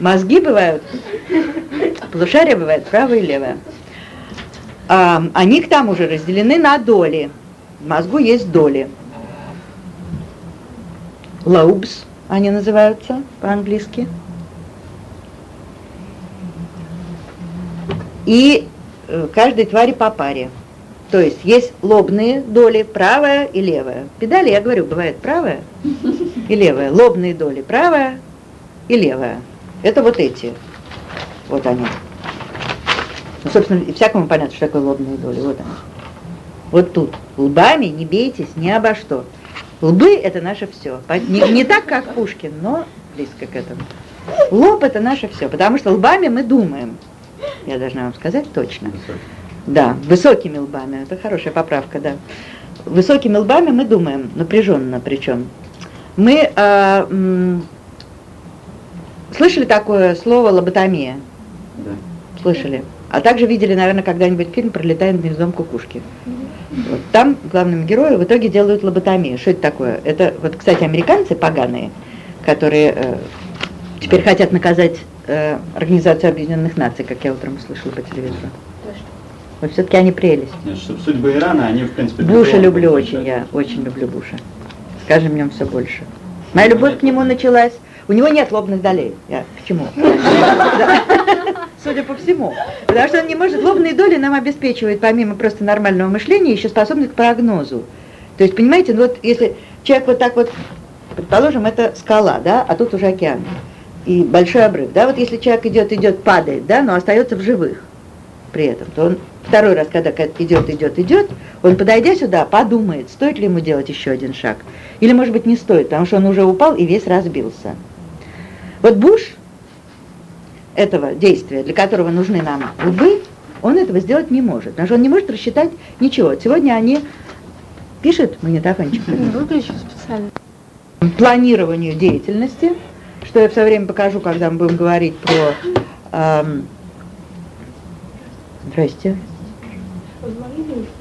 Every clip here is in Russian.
мозги бывают, полушария бывают правое и левое. А, они к тому же разделены на доли. В мозгу есть доли. Lobes они называются по-английски. И э, каждой твари по паре. То есть есть лобные доли, правая и левая. Педали, я говорю, бывает правая и левая. Лобные доли, правая и левая. Это вот эти. Вот они. Ну, собственно, всякому понятно, что такое лобные доли. Вот они. Вот тут. Лбами не бейтесь ни обо что. Лбы – это наше все. Не, не так, как Пушкин, но близко к этому. Лоб – это наше все, потому что лбами мы думаем. Я должна вам сказать точно. Да, высокими лбами. Это хорошая поправка, да. Высокими лбами мы думаем, напряженно причем. Мы э, слышали такое слово лоботомия? Да. Слышали. А также видели, наверное, когда-нибудь фильм «Пролетая над гнездом кукушки». Вот там главным герою в итоге делают лоботомию. Что это такое? Это, вот, кстати, американцы поганые, которые э, теперь хотят наказать э, Организацию Объединенных Наций, как я утром услышала по телевизору. Вот все-таки они прелесть. Нет, судьбы Ирана, они, в принципе... Буша люблю очень, я очень люблю Буша. Скажем, в нем все больше. Моя любовь к нему началась. У него нет лобных долей. Я почему? Судя по всему. Потому что он не может, лобные доли нам обеспечивают, помимо просто нормального мышления, еще способность к прогнозу. То есть, понимаете, ну вот если человек вот так вот, предположим, это скала, да, а тут уже океан и большой обрыв, да, вот если человек идет, идет, падает, да, но остается в живых при этом, то он второй раз, когда идет, идет, идет, он, подойдя сюда, подумает, стоит ли ему делать еще один шаг. Или, может быть, не стоит, потому что он уже упал и весь разбился. Вот Буш этого действия, для которого нужны нам лбы, он этого сделать не может, потому что он не может рассчитать ничего. Сегодня они пишет магнитофончик. Выключу специально. Планированию деятельности, что я все время покажу, когда мы будем говорить про эм, Здрасте.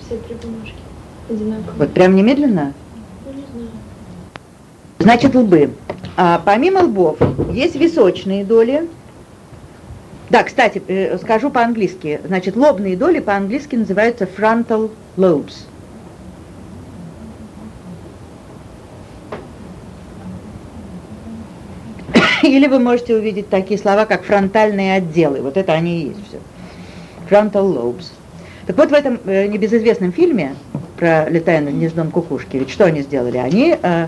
все три бумажки одинаковые? Вот прям немедленно? Ну, не знаю. Значит, лбы. А помимо лбов есть височные доли. Да, кстати, э, скажу по-английски. Значит, лобные доли по-английски называются frontal lobes. Или вы можете увидеть такие слова, как фронтальные отделы. Вот это они и есть все frontal lobes. Так вот, в этом э, небезызвестном фильме про летая над гнездом кукушки, ведь что они сделали? Они э,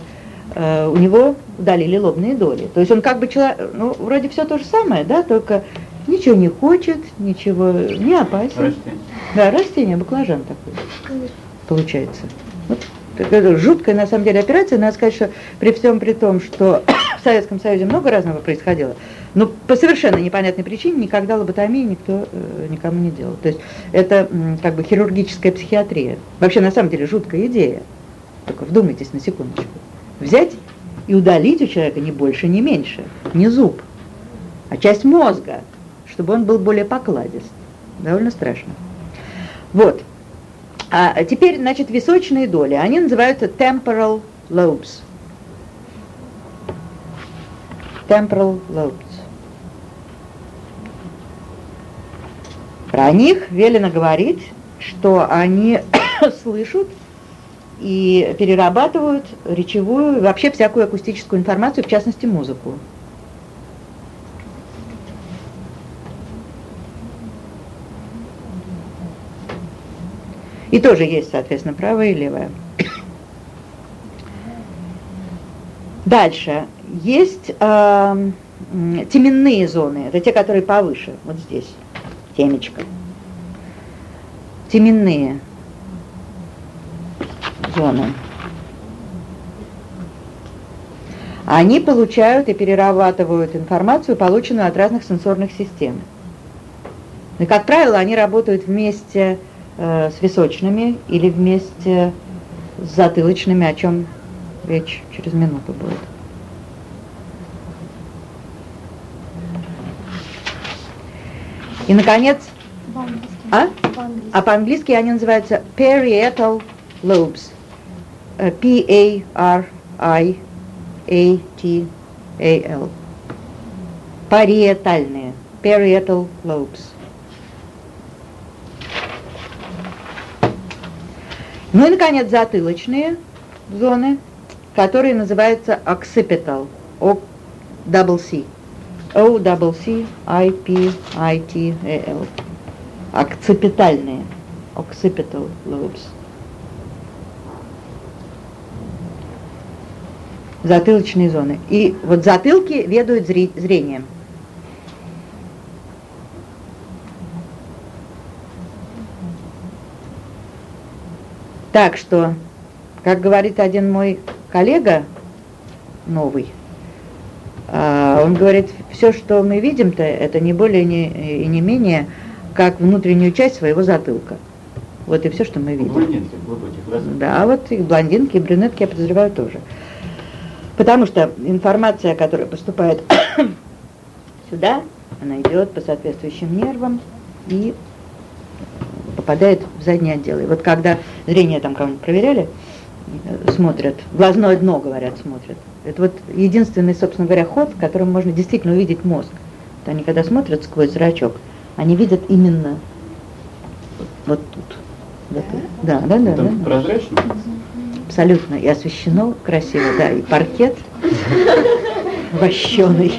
у него удалили лобные доли. То есть он как бы человек, ну, вроде все то же самое, да, только ничего не хочет, ничего не опасен. Растение. Да, растение, баклажан такой получается. Вот, это жуткая на самом деле операция. Надо сказать, что при всем при том, что в Советском Союзе много разного происходило, но по совершенно непонятной причине никогда лоботомии никто э, никому не делал. То есть это м, как бы хирургическая психиатрия. Вообще на самом деле жуткая идея. Только вдумайтесь на секундочку. Взять и удалить у человека не больше, не меньше, не зуб, а часть мозга, чтобы он был более покладист. Довольно страшно. Вот. А теперь, значит, височные доли. Они называются temporal lobes. Temporal lobes. Про них велено говорить, что они слышат и перерабатывают речевую, вообще всякую акустическую информацию, в частности музыку. И тоже есть, соответственно, правая и левая. Дальше. Есть э, теменные зоны, это те, которые повыше, вот здесь темечко. Теменные зоны. Они получают и перерабатывают информацию, полученную от разных сенсорных систем. И, как правило, они работают вместе э, с височными или вместе с затылочными, о чем речь через минуту будет. И, наконец, а? а по-английски они называются parietal lobes. P-A-R-I-A-T-A-L. Париетальные. Parietal lobes. Ну и, наконец, затылочные зоны, которые называются occipital, O double C. O double C I P I T A L. Окципитальные. Occipital lobes. Затылочные зоны. И вот затылки ведают зрением. Так что, как говорит один мой коллега новый, а, он говорит, все, что мы видим-то, это не более не, и не менее, как внутреннюю часть своего затылка. Вот и все, что мы видим. Блондинки глубоких, да? Да, вот и блондинки, и брюнетки, я подозреваю, тоже. Потому что информация, которая поступает сюда, она идет по соответствующим нервам и попадает в задние отделы. И вот когда зрение там кого-нибудь проверяли, э, смотрят, глазное дно, говорят, смотрят. Это вот единственный, собственно говоря, ход, в котором можно действительно увидеть мозг. Вот они когда смотрят сквозь зрачок, они видят именно вот тут. Вот, да, да, да. Там да. прозрачно? Абсолютно. И освещено красиво, да, и паркет вощеный.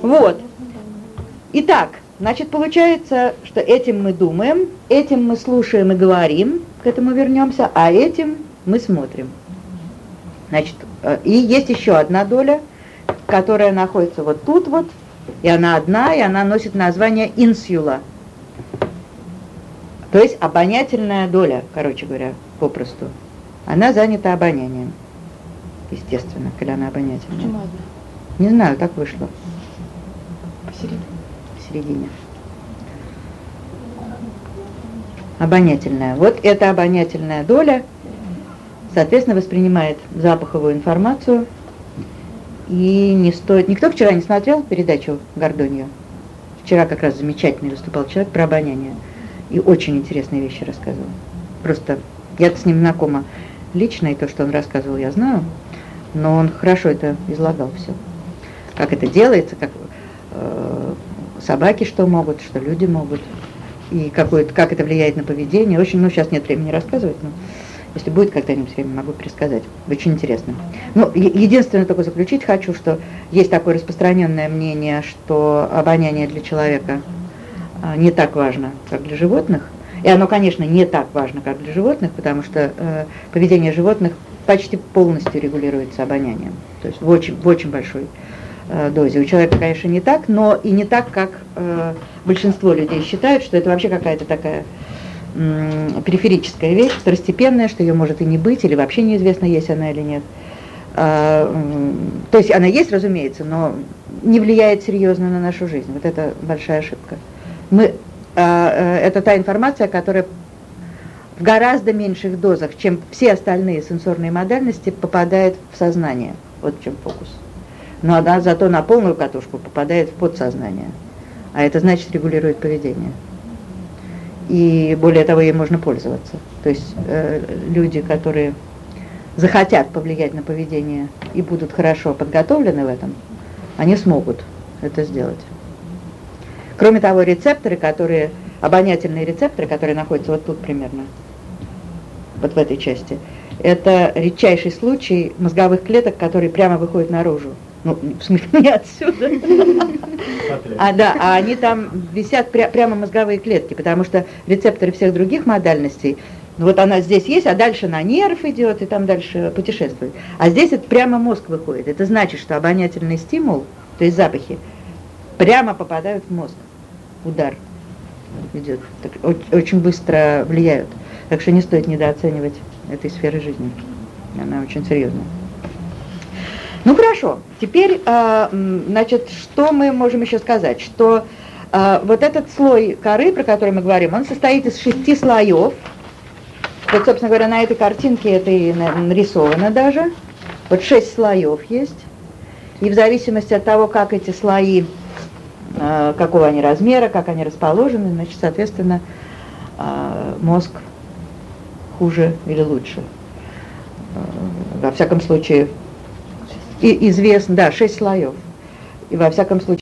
Вот. Итак, значит, получается, что этим мы думаем, этим мы слушаем и говорим, к этому вернемся, а этим мы смотрим. Значит, э, и есть еще одна доля, которая находится вот тут вот, и она одна, и она носит название инсюла. То есть обонятельная доля, короче говоря, попросту. Она занята обонянием. Естественно, когда она обонятельная. Почему одна? Не знаю, так вышло Посередине. в середине. Обонятельная. Вот эта обонятельная доля, соответственно, воспринимает запаховую информацию. И не стоит... Никто вчера не смотрел передачу Гордонью? Вчера как раз замечательный выступал человек про обоняние. И очень интересные вещи рассказывал. Просто я с ним знакома лично, и то, что он рассказывал, я знаю. Но он хорошо это излагал все. Как это делается, как э, собаки что могут, что люди могут, и какое как это влияет на поведение. Очень, ну, сейчас нет времени рассказывать, но если будет когда-нибудь время, могу пересказать. Очень интересно. Ну, единственное только заключить хочу, что есть такое распространенное мнение, что обоняние для человека не так важно, как для животных. И оно, конечно, не так важно, как для животных, потому что э, поведение животных почти полностью регулируется обонянием. То есть в очень, в очень большой э, дозе. У человека, конечно, не так, но и не так, как э, большинство людей считают, что это вообще какая-то такая м, периферическая вещь, второстепенная, что ее может и не быть, или вообще неизвестно, есть она или нет. А, то есть она есть, разумеется, но не влияет серьезно на нашу жизнь. Вот это большая ошибка. Мы, а, э, это та информация, которая в гораздо меньших дозах, чем все остальные сенсорные модальности, попадает в сознание. Вот в чем фокус. Но она зато на полную катушку попадает в подсознание. А это значит регулирует поведение. И более того, ей можно пользоваться. То есть э, люди, которые захотят повлиять на поведение и будут хорошо подготовлены в этом, они смогут это сделать. Кроме того, рецепторы, которые, обонятельные рецепторы, которые находятся вот тут примерно, вот в этой части, это редчайший случай мозговых клеток, которые прямо выходят наружу. Ну, в смысле, не отсюда. А да, а они там висят пря- прямо мозговые клетки, потому что рецепторы всех других модальностей, ну вот она здесь есть, а дальше на нерв идет и там дальше путешествует. А здесь это прямо мозг выходит. Это значит, что обонятельный стимул, то есть запахи, прямо попадают в мозг. Удар идет. Так, очень быстро влияют. Так что не стоит недооценивать этой сферы жизни. Она очень серьезная. Ну хорошо, теперь, а, значит, что мы можем еще сказать? Что а, вот этот слой коры, про который мы говорим, он состоит из шести слоев. Вот, собственно говоря, на этой картинке это и на- нарисовано даже. Вот шесть слоев есть. И в зависимости от того, как эти слои, какого они размера, как они расположены, значит, соответственно, а, мозг хуже или лучше. А, Во всяком случае, известно, да, шесть слоев. И во всяком случае